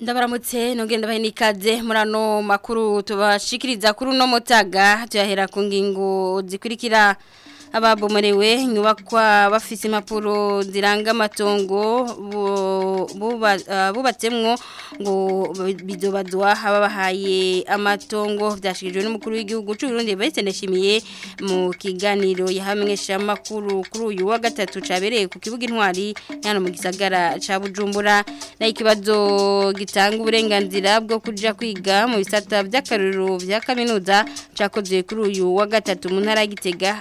ndabaramutse nongera ndabahe n'ikaze muri ano makuru tubashikiriza kuri uno mutaga tuyahera ku ngingo zikurikira ababomorewe nyubakwa bafite impapuro ziranga amatongo ah, bubatsemwo ngo bidobadwa bahaye amatongo byashirijwe n'umukuru w'igihugu Burundi bahise nashimiye mu kiganiro yahamenyesha amakuru kuri uyu wa gatatu cabereye ku kibuga intwari hano mu gisagara cya bujumbura naho ikibazo gitanga uburenganzira bwo kujya kwiga mu bisata by'akaruru bya kaminuza cakoze kuri uyu wa gatatu mu ntara ya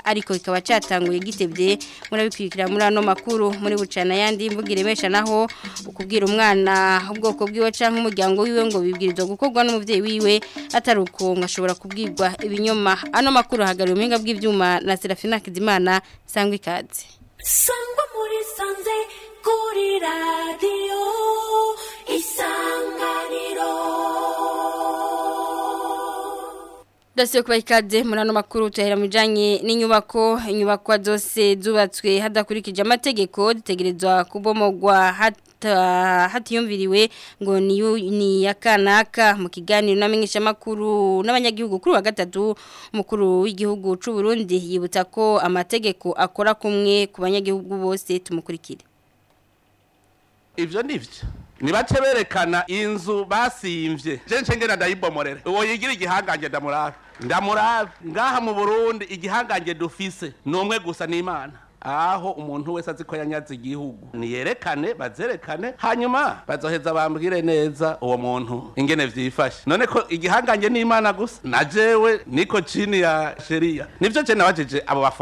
ariko kikaba kikaba cyatanguye gitebye murabikwikira muri ano makuru muri bucana yandi mvuga iremesha naho ukubwira umwana ubwoko bwiwe cyangwa umuryango wiwe ngo bibwirizwa gukorwa n'umubyeyi wiwe atari uko ashobora kubwirwa ibinyoma ano makuru hagariwe ubuhinga bw'ibyuma na serafina kidimana sangwa ikaze sangwa muri sanze kuri radiyo dosiye kuba ikaze muri ano makuru tuhera mu bijyanye n'inyubako inyubakwa zose zubatswe hadakurikije amategeko zitegerezwa kubomogwa hatiyumviriwe ngo ni iya kanaka mu kiganiro n'amenyeshamakuru n'abanyagihugu kuri wa gatatu mukuru w'igihugu cy'u Burundi yibutsa ko amategeko akora kumwe ku banyagihugu bose tumukurikire ibyo ni nibace berekana inzu basimbye jenje ngena ndayibomorera uwo yigira igihangange ndamurabe ndamurabe ngaha mu burundi igihangange dufise ni umwe gusa n'imana aho umuntu wese azi ko yanyaze igihugu niyerekane bazerekane hanyuma bazoheza bambwire neza uwo muntu ingene byifashe. none ko igihangange n'imana gusa na jewe niko chini ya sheria Nibyo je nabajeje abo ba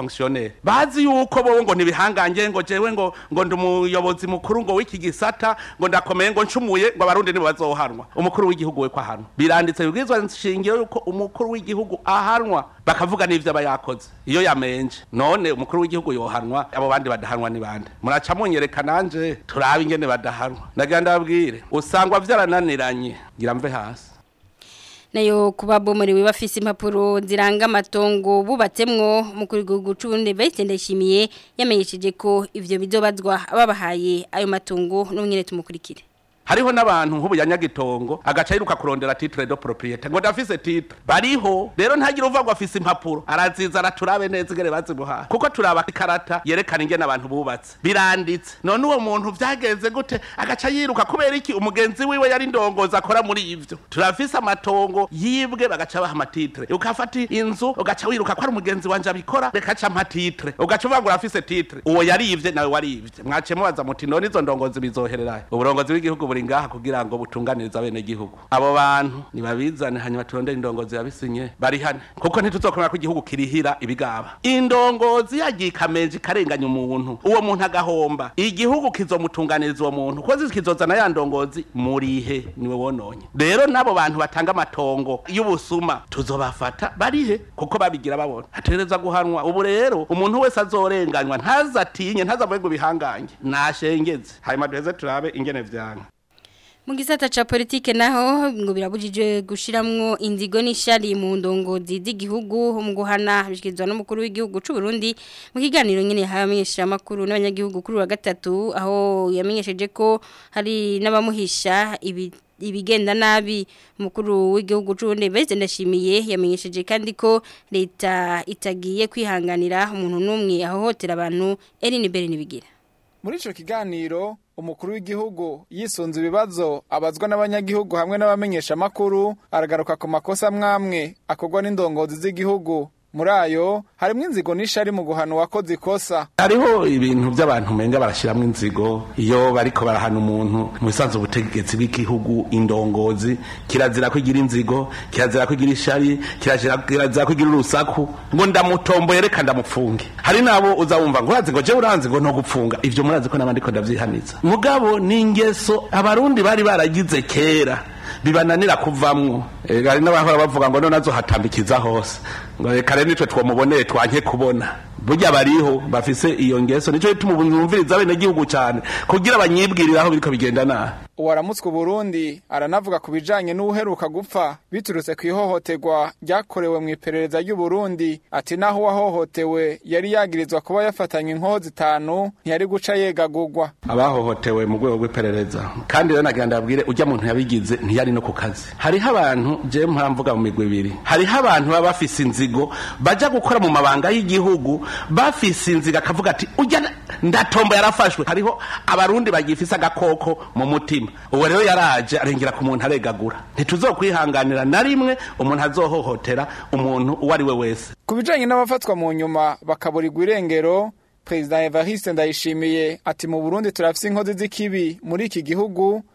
bazi yuko bo ngo ntibihangange ngo jewe ngo ngo ndi umuyobozi mukuru ngo w'iki gisata ngo ndakomeye ngo ncumuye ngo abarundi nibo bazohanwa umukuru w'igihugu we ko biranditse bibwizwa nshingiro yuko umukuru w'igihugu ahanwa bakavuga n'ibyo aba yakoze iyo yamenje none umukuru w'igihugu yohanwa abo bandi badahanwa ni bande muraca munyereka nanje turabe ingene badahanwa ndagira ndababwire usangwa byarananiranye ngira mve hasi nayo kuba bomuriwe bafise impapuro ziranga amatongo bubatsemwo mu kurigugu c'uburundi bese ndashimiye yamenyesheje ko ivyo bizobazwa ababahaye ayo matongo n'umwere tumukurikire hariho n'abantu nk'ubu ya nyagitongo agaca yiruka kurondera titire do poropiyete ngo ndafise titire bariho rero ntagire uva ngo afise impapuro arazizana turabe neza igere bazimuhaye kuko turaba ikarata yerekana ingene abantu bubatse biranditse none uwo muntu byagenze gute agaca yiruka kubera iki umugenzi wiwe yari ndongozi akora muri ivyo turafise amatongo yibwe bagaca baha amatitire ukafata inzu ugaca wiruka ko ari umugenzi wanje abikora reka ca mpa titire ugaca uvuga ngo urafise titire uwo yarivye nawe warivye mwacye mubaza muti none izo ndongozi bizohererahe uburongozi bw'igihugu buri ngaha kugira ngo butunganirize abenegihugu abo bantu nibabizane hanyuma turondere indongozi yabisinye bari hane kuko ntituzokomera ko igihugu kirihira ibigaba indongozi yagiye ikamenja ikarenganya umuntu uwo muntu agahomba igihugu kizomutunganiriza uwo muntu ko kizozana ya ndongozi murihe niwe wononye rero nabo bantu batanga amatongo y'ubusuma tuzobafata barihe kuko babigira babona hatereza guhanwa ubu rero umuntu wese azorenganywa ntazatinye ntazavuge ngo bihangange nashengeze hanyuma duheze turabe ingene vyanga mu gisata ca politike naho ngo birabujije gushiramwo indigo n'ishari mu ndongozi z'igihugu mu guhana bishyikirizwa n'umukuru w'igihugu cy'u Burundi mu kiganiro nyine hamenyesha amakuru n'abanyagihugu kuri wa gatatu aho yamenyesheje ko hari n'abamuhisha ibi ibigenda nabi mukuru w'igihugu cy'ubundi mbese ndashimiye yamenyesheje kandi ko leta itagiye kwihanganira umuntu n'umwe ahohotera abantu eri nibere nibigira muri icyo kiganiro umukuru w'igihugu yisunze ibibazo abazwa n'abanyagihugu hamwe n'abamenyeshamakuru aragaruka ku makosa amwe amwe akorwa n'indongozi z'igihugu Murayo ayo harimo inzigo n'ishari mu guhana uwakoze ikosa hariho ibintu by'abantu umenya barashyiramo inzigo iyo bariko barahana umuntu mu bisanzwe ubutegetsi bw'igihugu indongozi kirazira ko igira inzigo kirazira ko igira ishari kirazira ko igira urusaku ngo ndamutomboye reka ndamupfunge hari nabo uzawumva wumva ngo urazi ngo jewe uranzi ngo ntogupfunga ivyo murazi ko n'abandi ko ndavyihanitsa mugabo n’ingeso abarundi bari baragize kera bibananira kuvamwo eh, hari n'abahora bavuga ngo nazo hatambikiza hose ngo eh, reka rero nitwe twamuboneye twanke kubona burya bariho bafise iyo ngeso nicyo bituma bumviriza abenegihugu cyane kugira aho biriko bigenda nabi uwaramutswe Burundi aranavuga ku bijanye n'uheruka gupfa biturutse ku ihohoterwa ryakorewe mu iperereza ry'u Burundi ati naho wahohotewe yari yagirizwa kuba yafatanywe inkoho zitanu ntiyari guca yegagurwa abahohotewe mu rwego rw'iperereza kandi rero nagira ndabwire ujya muntu yabigize ntiyari no ku kazi hariho abantu je mpamvuga mu migwi ibiri hariho abantu baba bafise inzigo bajya gukora mu mabanga y'igihugu bafisinziga akavuga ati ujya ndatombo yarafashwe hariho abarundi bagifise agakoko mu mutima uwo rero yaraje arengera ku muntu aregagura ntituzokwihanganira na rimwe umuntu azohohotera umuntu uwo ari we wese ku bijanye n'abafatwa mu nyuma bakaburirwa irengero perezida evariste ndayishimiye ati mu burundi turafise inkozi z'ikibi muri iki gihugu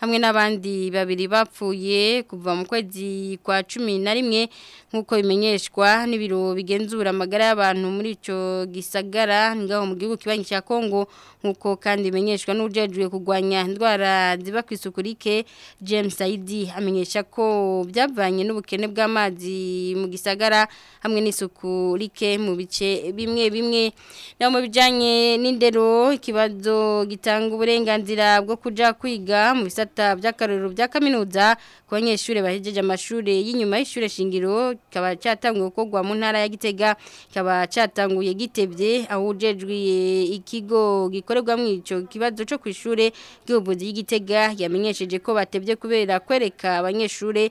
hamwe n'abandi babiri bapfuye kuva mu kwezi kwa cumi na rimwe nk'uko bimenyeshwa n'ibiro bigenzura amagara y'abantu muri icyo gisagara nga mu gihugu kibanyi cya Kongo nk'uko kandi bimenyeshwa n'ujejwe kurwanya indwara ziba ku isuku rike James Saidi amenyesha ko byavanye n'ubukene bw'amazi mu gisagara hamwe n'isuku rike mu bice bimwe bimwe naho mu bijyanye n'indero ikibazo gitanga uburenganzira bwo kujya kwiga mu bisata by'akaruriro bya kaminuza ku banyeshuri bahejeje amashuri y'inyuma y'ishuri shingiro kikaba cyatangiye gukorwa mu ntara ya gitega kikaba cyatanguye gitebye aho ujejwe ikigo mu icyo kibazo cyo ku ishuri y'igitega yamenyesheje ko batebye kubera kwereka abanyeshuri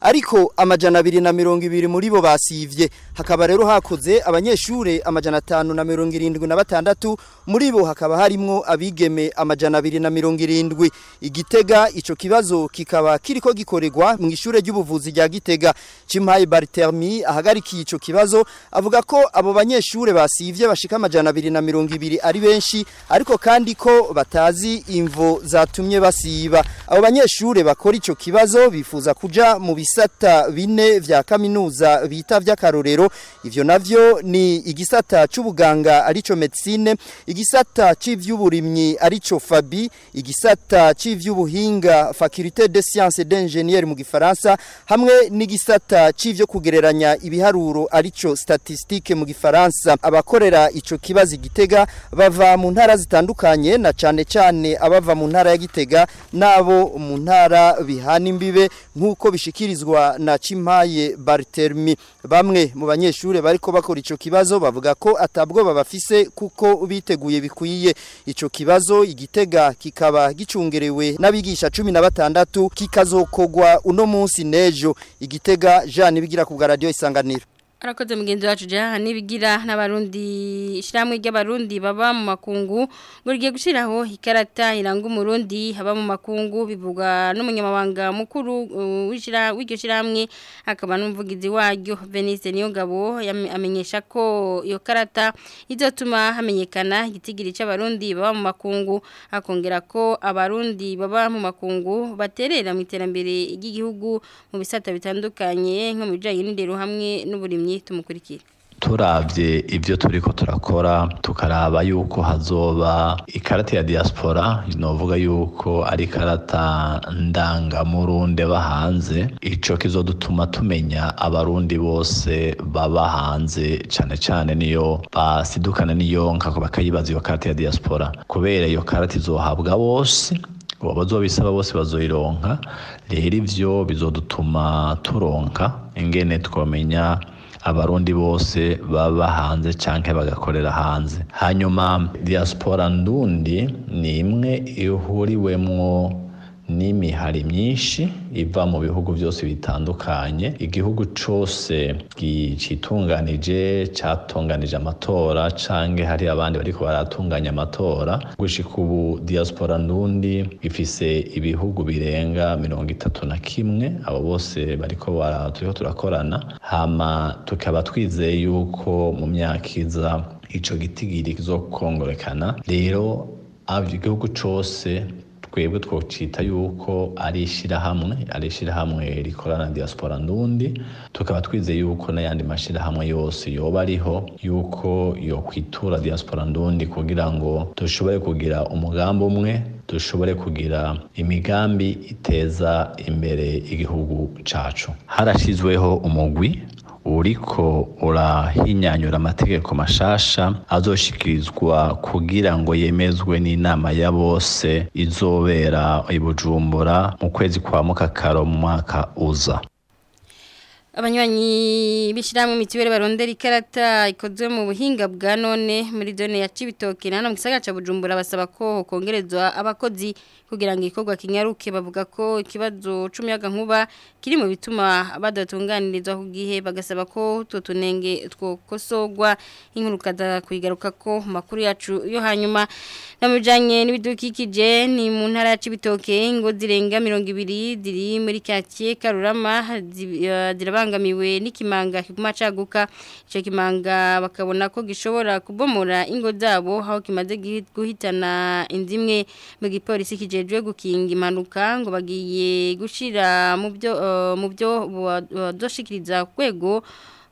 ariko amajana abiri na mirongo ibiri muri bo basivye hakaba rero hakoze abanyeshuri amajana atanu na mirongo irindwi na batandatu muri bo hakaba harimwo abigeme amajana abiri na mirongo irindwi igitega icyo kibazo kikaba kiriko gikorerwa mu ishure ry'ubuvuzi rya gitega cimpaye baritermi ahagarikiye icyo kibazo avuga ko abo banyeshuri basivye bashika amajana abiri na mirongo ibiri ari benshi ariko kandi ko batazi imvo zatumye basiba abo banyeshure bakora ico kibazo bifuza kuja mu bisata bine vya kaminuza bita vy'akarorero ivyo navyo ni igisata c'ubuganga arico medicine igisata c'ivy'uburimyi arico Fabi igisata c'ivy'ubuhinga faculté de sciences d'ingénieur mu gifaransa hamwe n'igisata c'ivyo kugereranya ibiharuro arico statistique mu gifaransa abakorera ico kibazo igitega bava mu ntara zitandukanye na cane cane abava mu ntara ya Gitega nabo mu ntara bihana imbibe nk'uko bishikirizwa na Cimaye Bartermi bamwe mu banyeshuri bariko bakora ico kibazo bavuga ko atabwoba bafise kuko biteguye bikwiye ico kibazo igitega kikaba gicungerewe n'abigisha 16 kikazokogwa uno munsi nejo igitega Jean bigira ku radio isanganiro arakoze mugenzi wacu jaha n'ibigira n'abarundi ishyirahamwe ry'abarundi baba mu makungu ngo rigiye gushyiraho ikarata iranga umurundi haba mu makungu bivuga n'umunyamabanga mukuru uh, w'iryo shyirahamwe akaba n'umuvugizi waryo venise niyo ngabo amenyesha ko iyo karata izatuma hamenyekana igitigiri cy'abarundi baba mu makungu akongera ko abarundi baba mu makungu baterera mu iterambere ry'igihugu mu bisata bitandukanye nko mu bijyanye n'indero hamwe n'uburimyi bumenyi tumukurikire turabye ibyo turi turakora tukaraba yuko hazoba ikarata ya diaspora novuga yuko ari ikarata ndangamurundi bahanze icyo kizodutuma tumenya abarundi bose baba hanze cyane cyane niyo basidukana niyo nkako bakayibaza iyo karata ya diaspora kubera iyo karata izohabwa bose bazobisaba bose bazoyironka rero ivyo bizodutuma turonka ingene twomenya abarundi bose baba hanze cyangwa bagakorera hanze hanyuma diaspora ndundi ni imwe ihuriwemwo n'imihari myinshi iva mu bihugu byose bitandukanye igihugu cyose citunganije catunganije amatora canke hari abandi bariko baratunganya amatora gushika ubu diaspora n’undi ifise ibihugu birenga mirongo itatu na kimwe abo bose bariko turiko turakorana hama tukaba twizeye yuko mu myaka iza icyo gitigiri kizokongorekana rero igihugu cyose twebwe twocita yuko ari ishyirahamwe ari ishyirahamwe rikorana na diaspora ndundi tukaba twizeye yuko n'ayandi mashyirahamwe yose yoba ariho yuko yo kwitura diaspora ndundi kugira ngo dushobore kugira umugambi umwe dushobore kugira imigambi iteza imbere igihugu cacu harashyizweho umugwi uriko urahinyanyura amategeko mashasha azoshikirizwa kugira ngo yemezwe n'inama ya bose izobera i Bujumbura mu kwezi kwa Mukakaro mu mwaka uza abanywanyi b'ishyirahamwe mitiweli barondera ikarata ikozwe mu buhinga bwa none muri zone ya Cibitoke na hano mu Bujumbura basaba ko kongerezwa abakozi kugira ngo ikorwa kinyaruke bavuga ko ikibazo cy'umuyaga nkuba kiri mu bituma badatunganirizwa ku gihe bagasaba ko tutunenge tunenge twokosogwa inkuru kaza kuyigaruka ko makuru yacu yo hanyuma na mu bijanye n'ibidukikije ni mu ntara ya Cibitoke ngo zirenga mirongo ibiri ziri muri Kacye Karurama eh, ziraba miwe n'ikimanga kiguma caguka ico kimanga bakabona ko gishobora kubomora ingo zabo aho kimaze guhitana indimwe mu gipolisi kijejwe gukinga impanuka ngo bagiye gushira mu byo uh, mu byo badoshikiriza kwego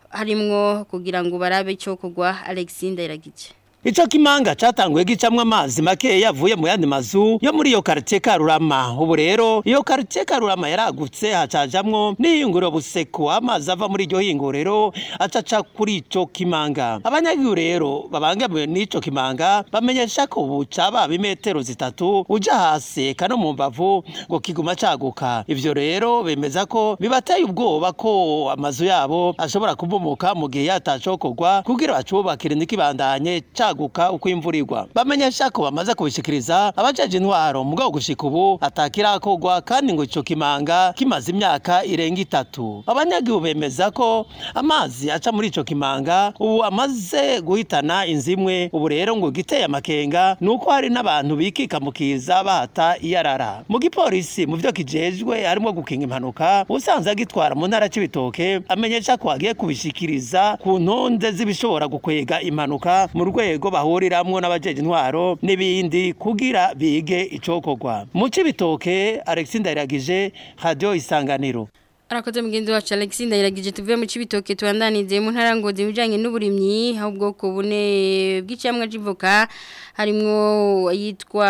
harimwo kugira ngo barabe cyo kugwa Alexander Iragije ico kimanga catanguye gicamwo amazi makeya yavuye mu yandi mazu yo muri iyo karitiye karurama ubu rero iyo karitiye karurama yaragutse hacajamwo n'ihinguriro buseko amazi ava muri iryo hinguriro acaca kuri ico kimanga abanyagihugu rero babangamiwe n'ico kimanga bamenyesha ko ubu caba imetero zitatu uja hasi kano mu mbavu ngo kiguma caguka ivyo rero bemeza ko bibateye ubwoba ko amazu yabo ashobora kubomoka mu gihe yatacokorwa kugira bacubakire n'ikibandanye ca byaguka uko imvura igwa bamenyesha ko bamaze kubishyikiriza abajeje intwaro mugabo gushika ubu atakirakogwa kandi ngo ico kimanga kimaze imyaka irenga itatu abanyagihugu bemeza ko amazi aca muri icyo kimanga ubu amaze guhitana inzimwe ubu rero ngo giteye amakenga uko hari n'abantu bikikamukiza bahata iyarara mu gipolisi mu byo kijejwe harimo gukinga impanuka usanze agitwara mu ntara c'ibitoke amenyesha ko agiye kubishikiriza ku ntonde z'ibishobora gukwega impanuka mu rwego ibigo bahuriramwo n'abajeje intwaro n'ibindi kugira bige icokorwa mu cibitoke Alexis Ndayiragije Radio Isanganiro arakoze mugenzi wacu Alexis ndayiragije tuvuye mu kibitoke twandanize mu ntara ngozi bijanye n'uburimyi ahubwo ko bune bw'icamwa jivoka harimo yitwa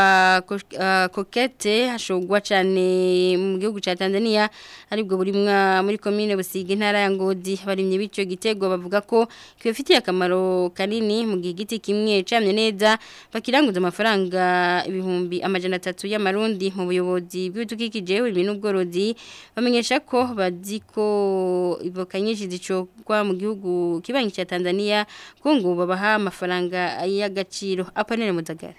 ah, kokete hashogwa cyane mu gihugu cya Tanzania aribwo burimwa muri commune busiga intara ya ngozi barimye bico gitego bavuga ko kibafitiye akamaro kanini mu gigiti kimwe camye neza bakiranguza amafaranga ibihumbi amajana 300 y'amarundi mu buyobozi bw'ibidukikije n'ubworozi bamenyesha ko ziko ivoka nyinshi zicokwa mu gihugu kibanyi cya Tanzania kungu babaha amafaranga y'agaciro apanere mudagara.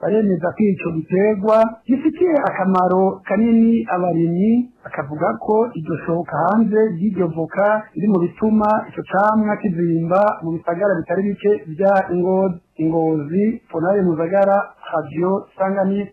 baremeza ko icyo giterwa gifitiye akamaro kanini abarimyi akavuga ko iryo shoboka hanze ry'iryo voka riri mu bituma icyo camwa kizimba mu bisagara bitari bike bya ingozi ingozi ponari muzagara radio sanganire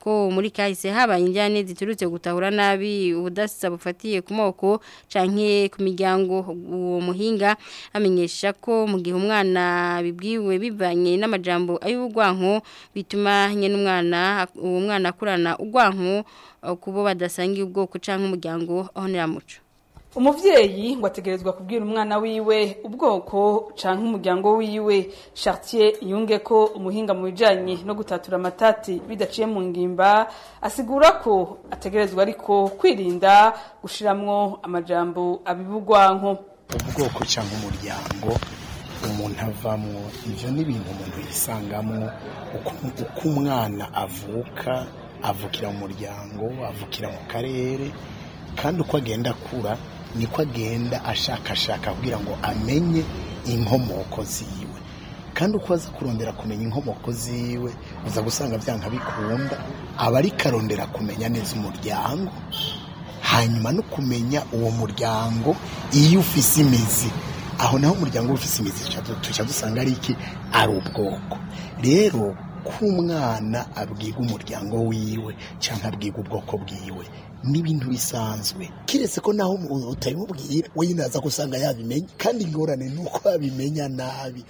ko muri kahise habaye injyane ziturutse gutahura nabi ubudasa bufatiye ku moko canke ku miryango uwo muhinga amenyesha ko mu gihe umwana bibwiwe bivanye n'amajambo ay'ubugwanko bituma nye n'umwana uwo mwana akurana ugwanko kubo badasangiye ubwoko canke umuryango honera muco umubyeyi ngo ategerezwa kubwira umwana wiwe ubwoko cyangwa umuryango wiwe Chartier yunge ko umuhinga mu bijyanye no gutatura amatati bidaciye mu ngimba asigura ko ategerezwa ariko kwirinda gushiramwo amajambo abibugwanko ubwoko cyangwa umuryango umuntu avamo ibyo ni ibintu umuntu yisangamo uko umwana avuka avukira mu muryango avukira mu karere kandi uko agenda akura niko agenda ashakashaka kugira ngo amenye inkomoko ziwe kandi uko aza kurondera kumenya inkomoko ziwe uza gusanga byanga bikunda aba arikarondera kumenya neza umuryango hanyuma no kumenya uwo muryango iyo ufise imizi aho naho umuryango ufite imizi tujya dusanga ari iki ari ubwoko rero k'umwana abwiga umuryango wiwe cyangwa abwiga ubwoko bwiwe n'ibintu bisanzwe keretse ko naho utabimubwira we naza gusanga yabimenya kandi ingorane ni uko abimenya nabi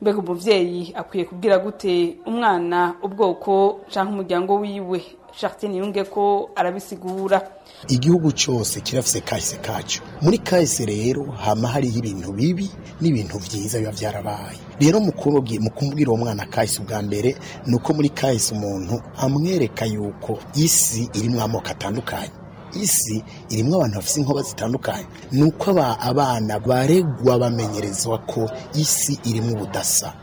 mbega umubyeyi akwiye kubwira gute umwana ubwoko cyangwa umuryango wiwe Chartine yunge ko arabisigura igihugu cyose kirafise kahise kacyo muri kahise rero hama hariho ibintu bibi n'ibintu byiza biba byarabaye rero mu kumbwira uwo mwana kahise ubwa mbere ni uko muri kahise umuntu amwereka yuko isi irimo amoko atandukanye isi irimo abantu bafite inkoba zitandukanye ni uko abana baregwa bamenyerezwa ko isi irimo ubudasa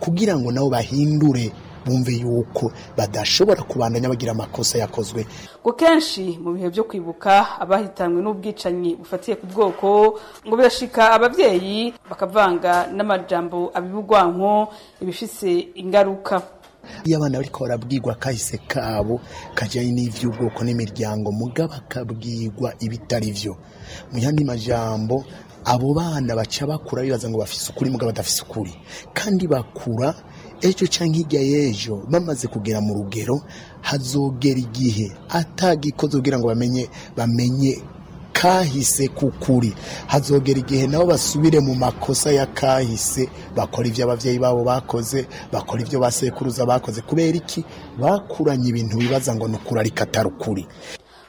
kugira ngo nabo bahindure bumve yuko badashobora kubandanya bagira amakosa yakozwe ngo kenshi mu bihe byo kwibuka abahitanwe n'ubwicanyi bufatiye ku bwoko ngo birashika ababyeyi bakavanga n'amajambo abibugwanko ibifise ingaruka iyo abana ariko barabwirwa kahise kabo kajyanye n'iby'ubwoko n'imiryango muga bakabwirwa ibitari byo mu yandi majambo abo bana baca bakura bibaza ngo bafise ukuri muga badafise ukuri kandi bakura ejo cyangwa hirya y'ejo bamaze kugera mu rugero hazogera igihe atagikoze kugira ngo bamenye bamenye kahise kukuri hazogera igihe nabo basubire mu makosa ya kahise bakora ibyo ababyeyi babo bakoze bakora ibyo basekuruza bakoze kubera iki bakuranye ibintu bibaza ngo ni ukuri atari ukuri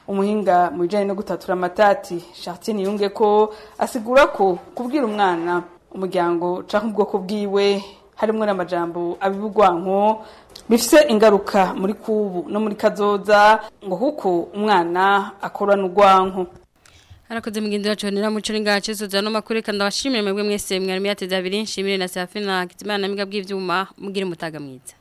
umuhinga mu bijyanye no gutatura amatati shatini yunge ko asigura ko kubwira umwana umuryango cyangwa ubwoko bwiwe harimo n'amajambo abibugwanko bifise ingaruka muri kubu no muri kazoza ngo kuko umwana akorana urwanko arakoze mugenzi wacu nira mucuri ngacesoza no makuru kandi abashimire mwebwe mwese mwari muyateze abiri nshimire na Serafina Kitimana na Migabwi ivyuma mutaga mwiza